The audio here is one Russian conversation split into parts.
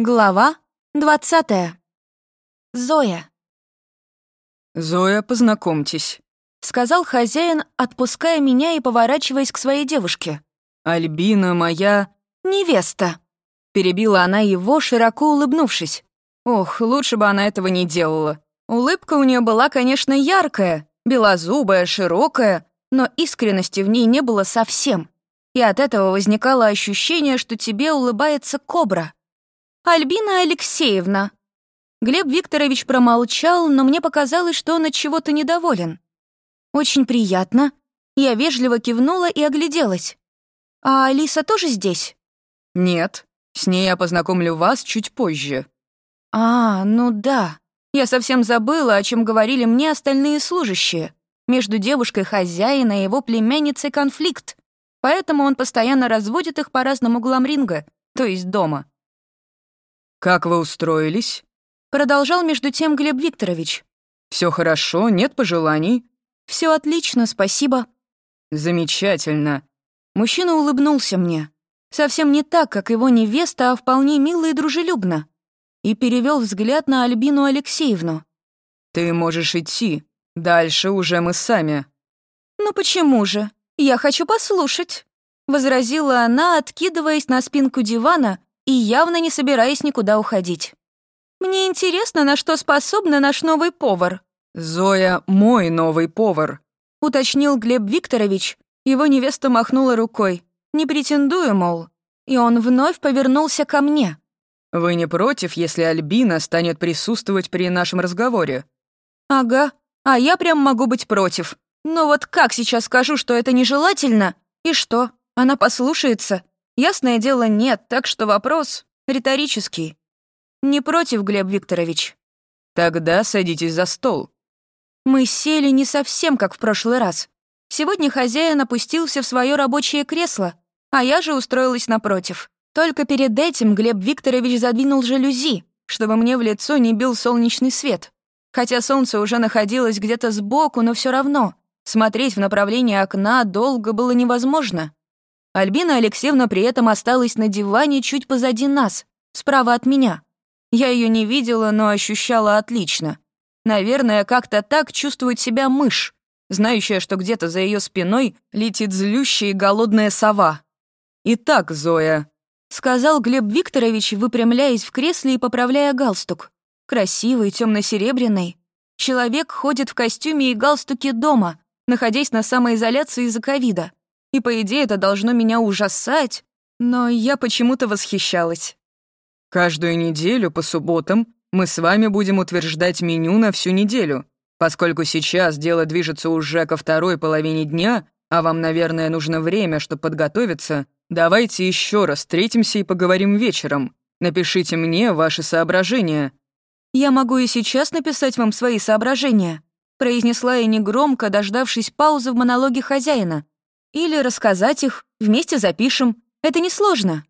Глава двадцатая. Зоя. «Зоя, познакомьтесь», — сказал хозяин, отпуская меня и поворачиваясь к своей девушке. «Альбина моя...» «Невеста», — перебила она его, широко улыбнувшись. Ох, лучше бы она этого не делала. Улыбка у нее была, конечно, яркая, белозубая, широкая, но искренности в ней не было совсем. И от этого возникало ощущение, что тебе улыбается кобра. «Альбина Алексеевна». Глеб Викторович промолчал, но мне показалось, что он от чего-то недоволен. «Очень приятно». Я вежливо кивнула и огляделась. «А Алиса тоже здесь?» «Нет, с ней я познакомлю вас чуть позже». «А, ну да. Я совсем забыла, о чем говорили мне остальные служащие. Между девушкой хозяина и его племянницей конфликт. Поэтому он постоянно разводит их по разным углам ринга, то есть дома. «Как вы устроились?» Продолжал между тем Глеб Викторович. Все хорошо, нет пожеланий?» Все отлично, спасибо». «Замечательно». Мужчина улыбнулся мне. Совсем не так, как его невеста, а вполне мило и дружелюбно. И перевел взгляд на Альбину Алексеевну. «Ты можешь идти. Дальше уже мы сами». «Ну почему же? Я хочу послушать», — возразила она, откидываясь на спинку дивана и явно не собираясь никуда уходить. «Мне интересно, на что способна наш новый повар». «Зоя — мой новый повар», — уточнил Глеб Викторович. Его невеста махнула рукой. «Не претендую, мол». И он вновь повернулся ко мне. «Вы не против, если Альбина станет присутствовать при нашем разговоре?» «Ага, а я прям могу быть против. Но вот как сейчас скажу, что это нежелательно? И что, она послушается? Ясное дело, нет, так что вопрос риторический. Не против, Глеб Викторович. Тогда садитесь за стол. Мы сели не совсем как в прошлый раз. Сегодня хозяин опустился в свое рабочее кресло, а я же устроилась напротив. Только перед этим Глеб Викторович задвинул жалюзи, чтобы мне в лицо не бил солнечный свет. Хотя солнце уже находилось где-то сбоку, но все равно смотреть в направлении окна долго было невозможно. Альбина Алексеевна при этом осталась на диване чуть позади нас, справа от меня. Я ее не видела, но ощущала отлично. Наверное, как-то так чувствует себя мышь, знающая, что где-то за ее спиной летит злющая и голодная сова. «Итак, Зоя», — сказал Глеб Викторович, выпрямляясь в кресле и поправляя галстук. Красивый, темно серебряный Человек ходит в костюме и галстуке дома, находясь на самоизоляции из-за ковида. И, по идее, это должно меня ужасать, но я почему-то восхищалась. «Каждую неделю по субботам мы с вами будем утверждать меню на всю неделю. Поскольку сейчас дело движется уже ко второй половине дня, а вам, наверное, нужно время, чтобы подготовиться, давайте еще раз встретимся и поговорим вечером. Напишите мне ваши соображения». «Я могу и сейчас написать вам свои соображения», произнесла я негромко, дождавшись паузы в монологе хозяина. Или рассказать их, вместе запишем. Это несложно».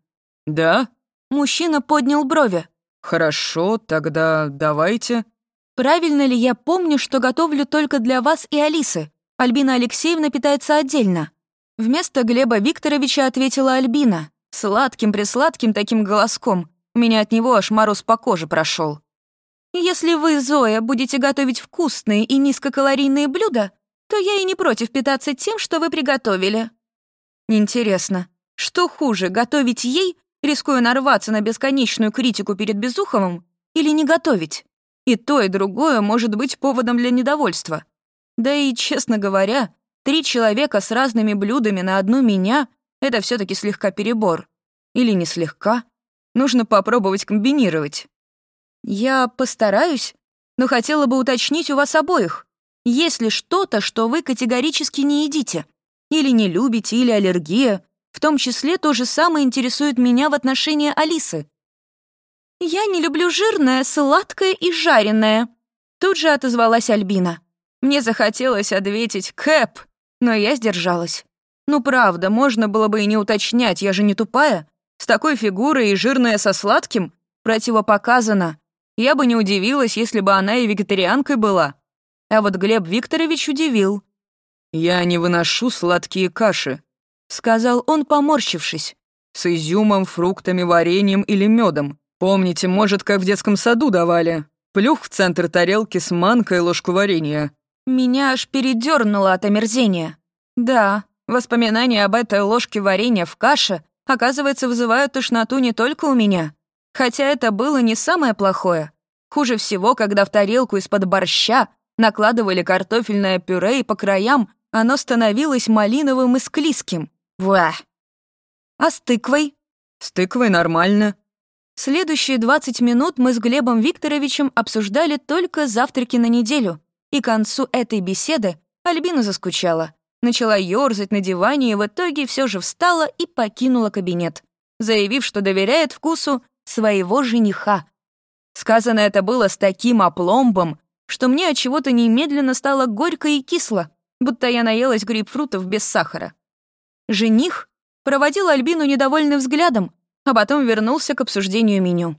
«Да?» Мужчина поднял брови. «Хорошо, тогда давайте». «Правильно ли я помню, что готовлю только для вас и Алисы? Альбина Алексеевна питается отдельно». Вместо Глеба Викторовича ответила Альбина. Сладким-присладким таким голоском. У меня от него аж мороз по коже прошел. «Если вы, Зоя, будете готовить вкусные и низкокалорийные блюда, то я и не против питаться тем, что вы приготовили». Интересно, что хуже, готовить ей, рискуя нарваться на бесконечную критику перед Безуховым, или не готовить? И то, и другое может быть поводом для недовольства. Да и, честно говоря, три человека с разными блюдами на одну меня — это все таки слегка перебор. Или не слегка. Нужно попробовать комбинировать. Я постараюсь, но хотела бы уточнить у вас обоих. Есть ли что-то, что вы категорически не едите? Или не любите, или аллергия? В том числе то же самое интересует меня в отношении Алисы. «Я не люблю жирное, сладкое и жареное», — тут же отозвалась Альбина. Мне захотелось ответить «Кэп», но я сдержалась. Ну правда, можно было бы и не уточнять, я же не тупая. С такой фигурой и жирная со сладким противопоказано. Я бы не удивилась, если бы она и вегетарианкой была. А вот Глеб Викторович удивил. «Я не выношу сладкие каши», — сказал он, поморщившись. «С изюмом, фруктами, вареньем или медом. Помните, может, как в детском саду давали? Плюх в центр тарелки с манкой ложку варенья. Меня аж передернуло от омерзения. Да, воспоминания об этой ложке варенья в каше, оказывается, вызывают тошноту не только у меня. Хотя это было не самое плохое. Хуже всего, когда в тарелку из-под борща накладывали картофельное пюре, и по краям оно становилось малиновым и склизким. Ва! А с тыквой? С тыквой нормально. Следующие 20 минут мы с Глебом Викторовичем обсуждали только завтраки на неделю, и к концу этой беседы Альбина заскучала. Начала ёрзать на диване и в итоге все же встала и покинула кабинет, заявив, что доверяет вкусу своего жениха. Сказано это было с таким опломбом, что мне от чего-то немедленно стало горько и кисло, будто я наелась грейпфрутов без сахара. Жених проводил Альбину недовольным взглядом, а потом вернулся к обсуждению меню.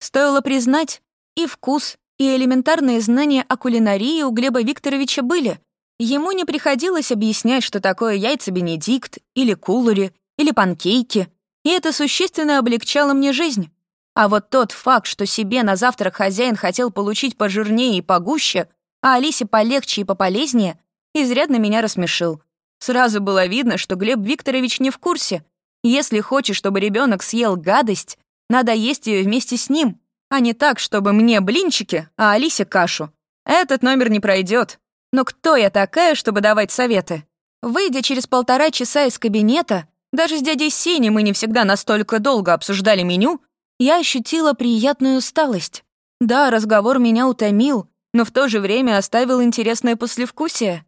Стоило признать, и вкус, и элементарные знания о кулинарии у Глеба Викторовича были. Ему не приходилось объяснять, что такое яйца Бенедикт, или кулури, или панкейки, и это существенно облегчало мне жизнь. А вот тот факт, что себе на завтрак хозяин хотел получить пожирнее и погуще, а Алисе полегче и пополезнее, изрядно меня рассмешил. Сразу было видно, что Глеб Викторович не в курсе. Если хочешь, чтобы ребенок съел гадость, надо есть ее вместе с ним, а не так, чтобы мне блинчики, а Алисе кашу. Этот номер не пройдет. Но кто я такая, чтобы давать советы? Выйдя через полтора часа из кабинета, даже с дядей Сеней мы не всегда настолько долго обсуждали меню, я ощутила приятную усталость. Да, разговор меня утомил, но в то же время оставил интересное послевкусие.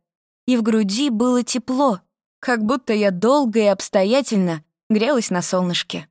И в груди было тепло, как будто я долго и обстоятельно грелась на солнышке.